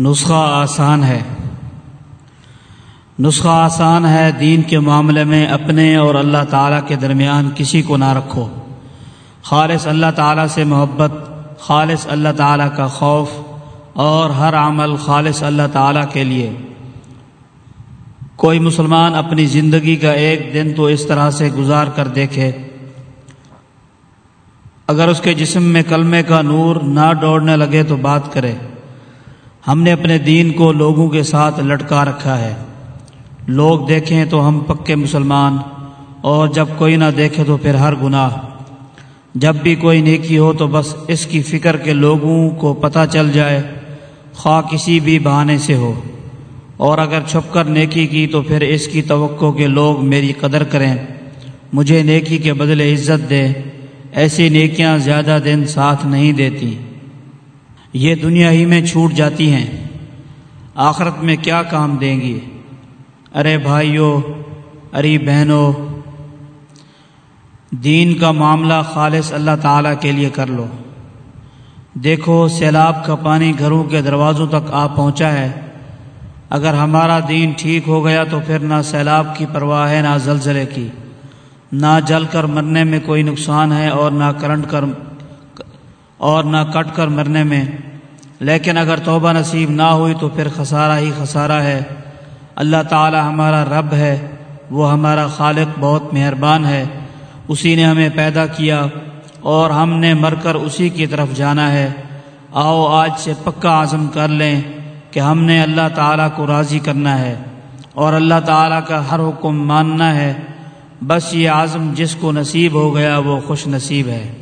نسخہ آسان ہے۔ نسخہ آسان ہے دین کے معاملے میں اپنے اور اللہ تعالیٰ کے درمیان کسی کو نہ رکھو۔ خالص اللہ تعالیٰ سے محبت، خالص اللہ تعالیٰ کا خوف اور ہر عمل خالص اللہ تعالیٰ کے لیے۔ کوئی مسلمان اپنی زندگی کا ایک دن تو اس طرح سے گزار کر دیکھے۔ اگر اس کے جسم میں کلمے کا نور نہ دوڑنے لگے تو بات کرے۔ ہم نے اپنے دین کو لوگوں کے ساتھ لٹکا رکھا ہے۔ لوگ دیکھیں تو ہم پکے مسلمان، اور جب کوئی نہ دیکھے تو پھر ہر گناہ۔ جب بھی کوئی نیکی ہو تو بس اس کی فکر کے لوگوں کو پتہ چل جائے، خواہ کسی بھی بہانے سے ہو۔ اور اگر چھپ کر نیکی کی تو پھر اس کی توقع کے لوگ میری قدر کریں۔ مجھے نیکی کے بدلے عزت دے ایسی نیکیاں زیادہ دن ساتھ نہیں دیتی۔ یہ دنیا ہی میں چھوٹ جاتی ہیں، آخرت میں کیا کام دیں گی؟ ارے بھائیوں ارے بہنوں دین کا معاملہ خالص اللہ تعالیٰ کے لیے کر لو۔ دیکھو، سیلاب کا پانی گھروں کے دروازوں تک آ پہنچا ہے۔ اگر ہمارا دین ٹھیک ہو گیا تو پھر نہ سیلاب کی پرواہ ہے، نہ زلزلے کی۔ نہ جل کر مرنے میں کوئی نقصان ہے اور نہ کرنٹ کر اور نہ کٹ کر مرنے میں۔ لیکن اگر توبہ نصیب نہ ہوئی تو پھر خسارہ ہی خسارہ ہے۔ اللہ تعالی ہمارا رب ہے، وہ ہمارا خالق بہت مہربان ہے۔ اسی نے ہمیں پیدا کیا اور ہم نے مر کر اسی کی طرف جانا ہے۔ آؤ آج سے پکا عزم کر لیں کہ ہم نے اللہ تعالیٰ کو راضی کرنا ہے اور اللہ تعالیٰ کا ہر حکم ماننا ہے۔ بس یہ عزم جس کو نصیب ہو گیا وہ خوش نصیب ہے۔